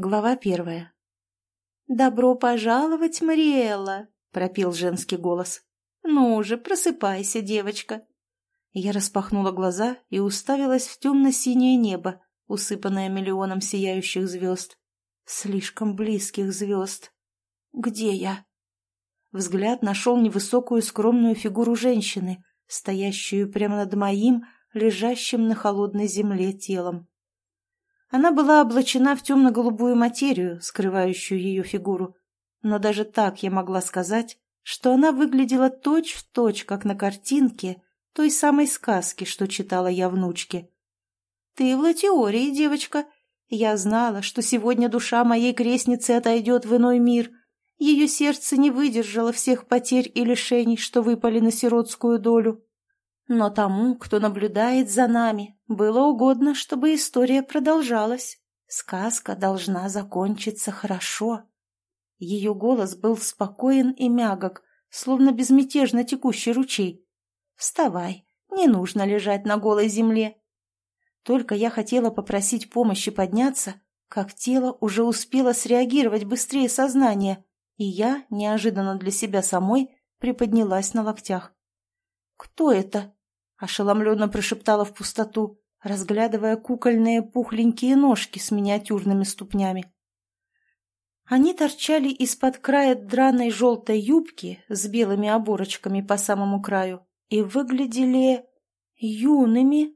Глава первая. «Добро пожаловать, Мариэлла!» — пропел женский голос. «Ну же, просыпайся, девочка!» Я распахнула глаза и уставилась в темно-синее небо, усыпанное миллионом сияющих звезд. Слишком близких звезд. «Где я?» Взгляд нашел невысокую скромную фигуру женщины, стоящую прямо над моим, лежащим на холодной земле телом. Она была облачена в темно-голубую материю, скрывающую ее фигуру, но даже так я могла сказать, что она выглядела точь-в-точь, точь, как на картинке той самой сказки, что читала я внучке. «Ты в латеории, девочка. Я знала, что сегодня душа моей крестницы отойдет в иной мир. Ее сердце не выдержало всех потерь и лишений, что выпали на сиротскую долю. Но тому, кто наблюдает за нами, было угодно, чтобы история продолжалась. Сказка должна закончиться хорошо. Ее голос был спокоен и мягок, словно безмятежно текущий ручей. «Вставай, не нужно лежать на голой земле». Только я хотела попросить помощи подняться, как тело уже успело среагировать быстрее сознания, и я, неожиданно для себя самой, приподнялась на локтях. «Кто это?» Ошеломленно прошептала в пустоту, разглядывая кукольные пухленькие ножки с миниатюрными ступнями. Они торчали из-под края драной желтой юбки с белыми оборочками по самому краю и выглядели юными.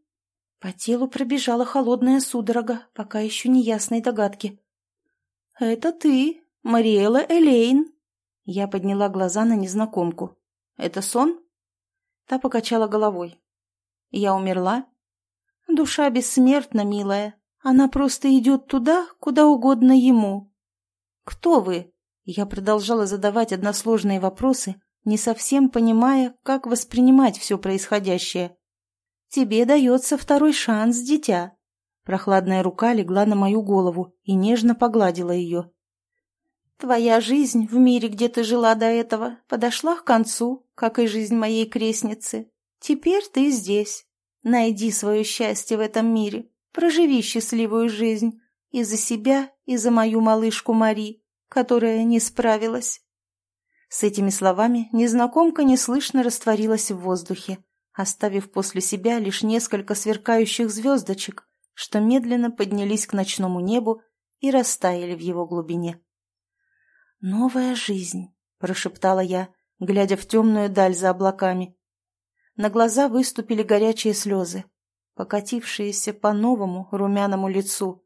По телу пробежала холодная судорога, пока еще не ясной догадки. «Это ты, Мариэла Элейн!» Я подняла глаза на незнакомку. «Это сон?» Та покачала головой. Я умерла? Душа бессмертна, милая. Она просто идет туда, куда угодно ему. Кто вы? Я продолжала задавать односложные вопросы, не совсем понимая, как воспринимать все происходящее. Тебе дается второй шанс, дитя. Прохладная рука легла на мою голову и нежно погладила ее. Твоя жизнь в мире, где ты жила до этого, подошла к концу, как и жизнь моей крестницы. Теперь ты здесь. Найди свое счастье в этом мире. Проживи счастливую жизнь. И за себя, и за мою малышку Мари, которая не справилась. С этими словами незнакомка неслышно растворилась в воздухе, оставив после себя лишь несколько сверкающих звездочек, что медленно поднялись к ночному небу и растаяли в его глубине. «Новая жизнь», — прошептала я, глядя в темную даль за облаками. На глаза выступили горячие слезы, покатившиеся по новому румяному лицу.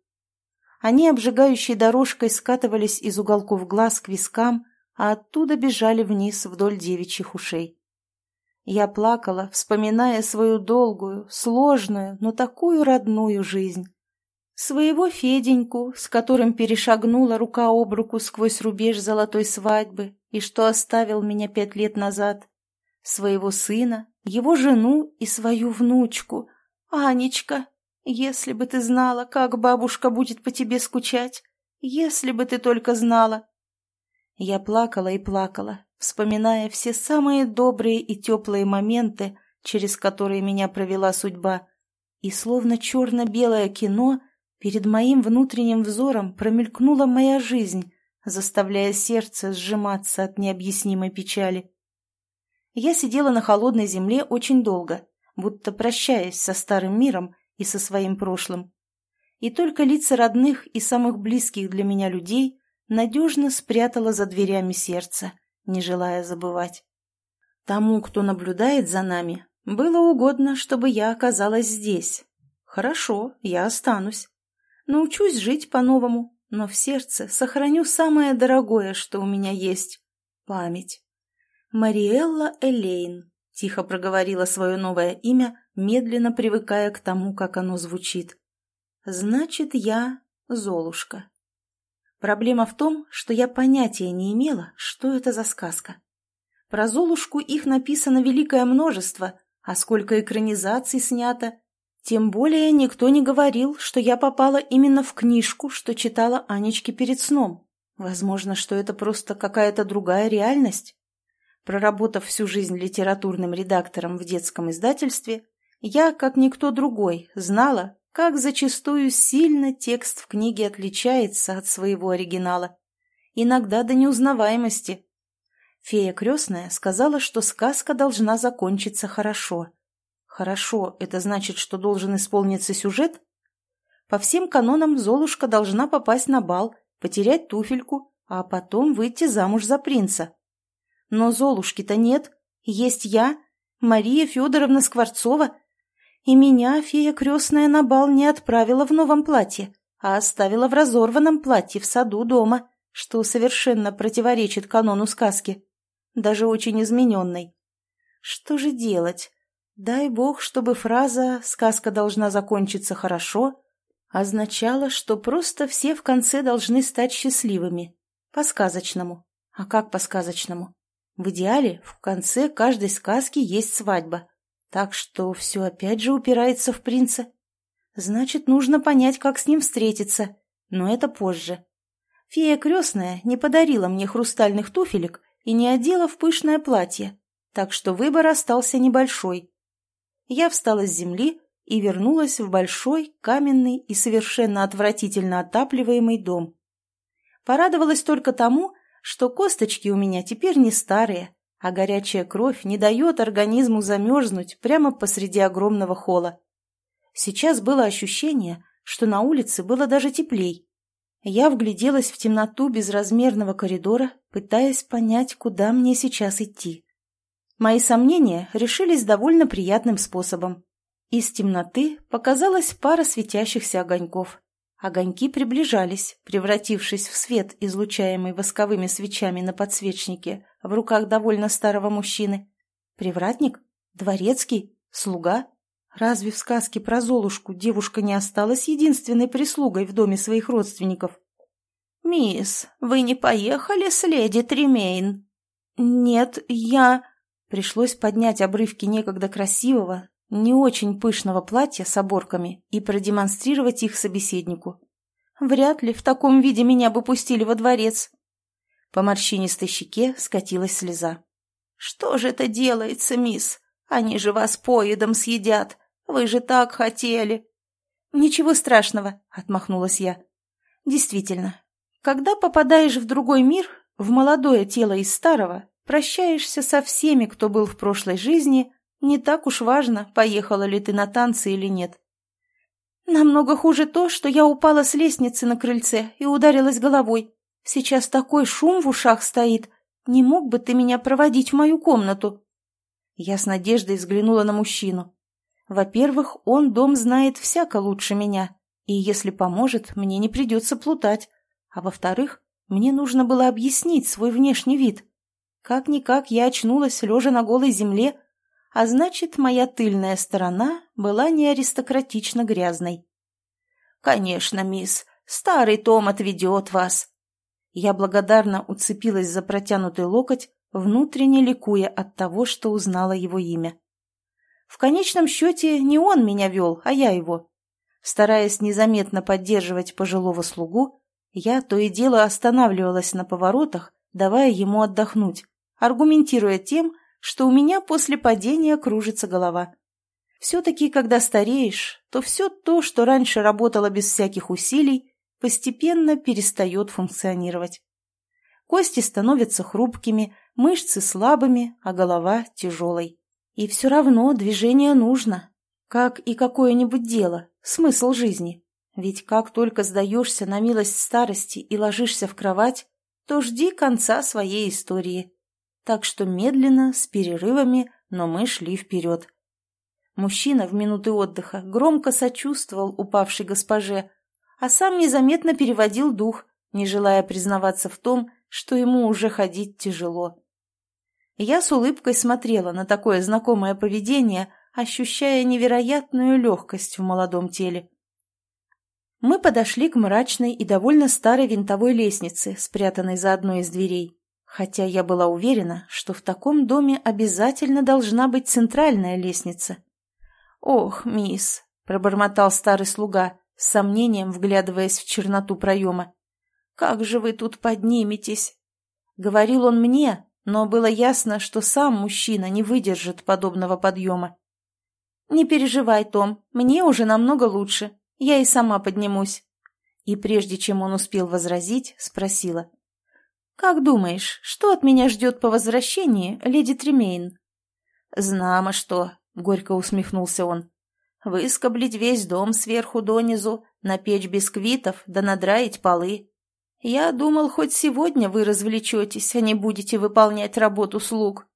Они обжигающей дорожкой скатывались из уголков глаз к вискам, а оттуда бежали вниз вдоль девичьих ушей. Я плакала, вспоминая свою долгую, сложную, но такую родную жизнь. Своего Феденьку, с которым перешагнула рука об руку сквозь рубеж золотой свадьбы и что оставил меня пять лет назад. Своего сына, его жену и свою внучку. Анечка, если бы ты знала, как бабушка будет по тебе скучать, если бы ты только знала. Я плакала и плакала, вспоминая все самые добрые и теплые моменты, через которые меня провела судьба, и словно черно-белое кино перед моим внутренним взором промелькнула моя жизнь, заставляя сердце сжиматься от необъяснимой печали. Я сидела на холодной земле очень долго, будто прощаясь со старым миром и со своим прошлым. И только лица родных и самых близких для меня людей надежно спрятала за дверями сердца, не желая забывать. Тому, кто наблюдает за нами, было угодно, чтобы я оказалась здесь. Хорошо, я останусь. Научусь жить по-новому, но в сердце сохраню самое дорогое, что у меня есть — память. «Мариэлла Элейн», — тихо проговорила свое новое имя, медленно привыкая к тому, как оно звучит. «Значит, я Золушка». Проблема в том, что я понятия не имела, что это за сказка. Про Золушку их написано великое множество, а сколько экранизаций снято. Тем более никто не говорил, что я попала именно в книжку, что читала Анечке перед сном. Возможно, что это просто какая-то другая реальность. Проработав всю жизнь литературным редактором в детском издательстве, я, как никто другой, знала, как зачастую сильно текст в книге отличается от своего оригинала. Иногда до неузнаваемости. Фея крестная сказала, что сказка должна закончиться хорошо. Хорошо – это значит, что должен исполниться сюжет? По всем канонам Золушка должна попасть на бал, потерять туфельку, а потом выйти замуж за принца. Но Золушки-то нет, есть я, Мария Федоровна Скворцова, и меня фея крестная на бал не отправила в новом платье, а оставила в разорванном платье в саду дома, что совершенно противоречит канону сказки, даже очень измененной. Что же делать? Дай бог, чтобы фраза «сказка должна закончиться хорошо» означала, что просто все в конце должны стать счастливыми. По-сказочному. А как по-сказочному? В идеале в конце каждой сказки есть свадьба. Так что все опять же упирается в принца. Значит, нужно понять, как с ним встретиться. Но это позже. Фея крестная не подарила мне хрустальных туфелек и не одела в пышное платье, так что выбор остался небольшой. Я встала с земли и вернулась в большой, каменный и совершенно отвратительно отапливаемый дом. Порадовалась только тому, что косточки у меня теперь не старые, а горячая кровь не дает организму замерзнуть прямо посреди огромного холла. Сейчас было ощущение, что на улице было даже теплей. Я вгляделась в темноту безразмерного коридора, пытаясь понять, куда мне сейчас идти. Мои сомнения решились довольно приятным способом. Из темноты показалась пара светящихся огоньков. Огоньки приближались, превратившись в свет, излучаемый восковыми свечами на подсвечнике в руках довольно старого мужчины. Привратник? Дворецкий? Слуга? Разве в сказке про Золушку девушка не осталась единственной прислугой в доме своих родственников? «Мисс, вы не поехали с леди Тремейн?» «Нет, я...» Пришлось поднять обрывки некогда красивого, не очень пышного платья с оборками и продемонстрировать их собеседнику. Вряд ли в таком виде меня бы пустили во дворец. По морщинистой щеке скатилась слеза. «Что же это делается, мисс? Они же вас поедом съедят. Вы же так хотели!» «Ничего страшного», — отмахнулась я. «Действительно, когда попадаешь в другой мир, в молодое тело из старого, прощаешься со всеми, кто был в прошлой жизни, не так уж важно, поехала ли ты на танцы или нет. Намного хуже то, что я упала с лестницы на крыльце и ударилась головой. Сейчас такой шум в ушах стоит. Не мог бы ты меня проводить в мою комнату?» Я с надеждой взглянула на мужчину. Во-первых, он дом знает всяко лучше меня, и если поможет, мне не придется плутать. А во-вторых, мне нужно было объяснить свой внешний вид. Как-никак я очнулась, лежа на голой земле, а значит, моя тыльная сторона была не аристократично грязной. «Конечно, мисс, старый Том отведет вас». Я благодарно уцепилась за протянутый локоть, внутренне ликуя от того, что узнала его имя. В конечном счете не он меня вел, а я его. Стараясь незаметно поддерживать пожилого слугу, я то и дело останавливалась на поворотах, давая ему отдохнуть, аргументируя тем, что у меня после падения кружится голова. Все-таки, когда стареешь, то все то, что раньше работало без всяких усилий, постепенно перестает функционировать. Кости становятся хрупкими, мышцы слабыми, а голова тяжелой. И все равно движение нужно, как и какое-нибудь дело, смысл жизни. Ведь как только сдаешься на милость старости и ложишься в кровать, то жди конца своей истории так что медленно, с перерывами, но мы шли вперед. Мужчина в минуты отдыха громко сочувствовал упавшей госпоже, а сам незаметно переводил дух, не желая признаваться в том, что ему уже ходить тяжело. Я с улыбкой смотрела на такое знакомое поведение, ощущая невероятную легкость в молодом теле. Мы подошли к мрачной и довольно старой винтовой лестнице, спрятанной за одной из дверей хотя я была уверена, что в таком доме обязательно должна быть центральная лестница. «Ох, мисс!» — пробормотал старый слуга, с сомнением вглядываясь в черноту проема. «Как же вы тут подниметесь?» Говорил он мне, но было ясно, что сам мужчина не выдержит подобного подъема. «Не переживай, Том, мне уже намного лучше. Я и сама поднимусь». И прежде чем он успел возразить, спросила. «Как думаешь, что от меня ждет по возвращении, леди Тремейн?» «Знамо что», — горько усмехнулся он. «Выскоблить весь дом сверху донизу, напечь бисквитов да надраить полы. Я думал, хоть сегодня вы развлечетесь, а не будете выполнять работу слуг».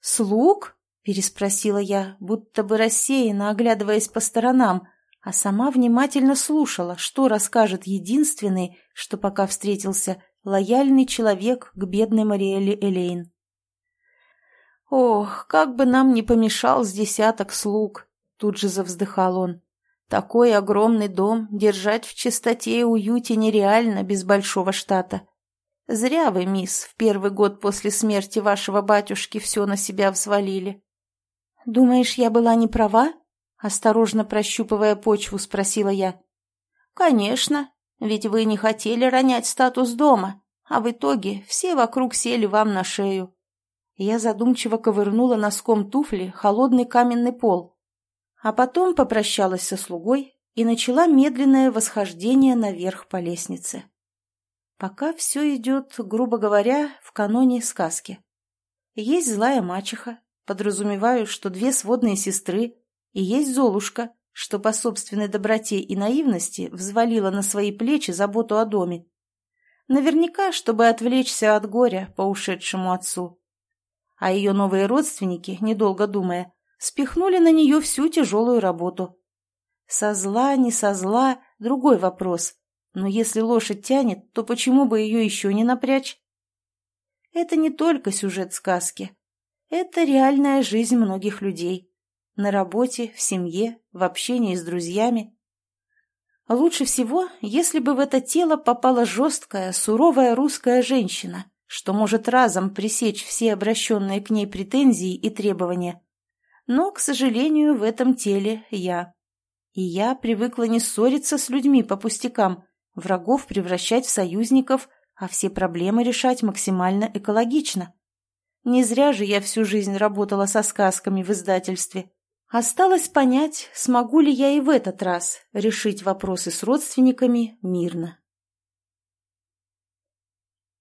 «Слуг?» — переспросила я, будто бы рассеянно оглядываясь по сторонам, а сама внимательно слушала, что расскажет единственный, что пока встретился, лояльный человек к бедной Мариэле Элейн. «Ох, как бы нам не помешал с десяток слуг!» — тут же завздыхал он. «Такой огромный дом держать в чистоте и уюте нереально без большого штата. Зря вы, мисс, в первый год после смерти вашего батюшки все на себя взвалили». «Думаешь, я была не права?» — осторожно прощупывая почву, спросила я. «Конечно, ведь вы не хотели ронять статус дома, а в итоге все вокруг сели вам на шею. Я задумчиво ковырнула носком туфли холодный каменный пол, а потом попрощалась со слугой и начала медленное восхождение наверх по лестнице. Пока все идет, грубо говоря, в каноне сказки. Есть злая мачеха, подразумеваю, что две сводные сестры, и есть Золушка, что по собственной доброте и наивности взвалила на свои плечи заботу о доме. Наверняка, чтобы отвлечься от горя по ушедшему отцу. А ее новые родственники, недолго думая, спихнули на нее всю тяжелую работу. Со зла, не со зла – другой вопрос. Но если лошадь тянет, то почему бы ее еще не напрячь? Это не только сюжет сказки. Это реальная жизнь многих людей. На работе, в семье, в общении с друзьями. Лучше всего, если бы в это тело попала жесткая, суровая русская женщина, что может разом пресечь все обращенные к ней претензии и требования. Но, к сожалению, в этом теле я. И я привыкла не ссориться с людьми по пустякам, врагов превращать в союзников, а все проблемы решать максимально экологично. Не зря же я всю жизнь работала со сказками в издательстве. Осталось понять, смогу ли я и в этот раз решить вопросы с родственниками мирно.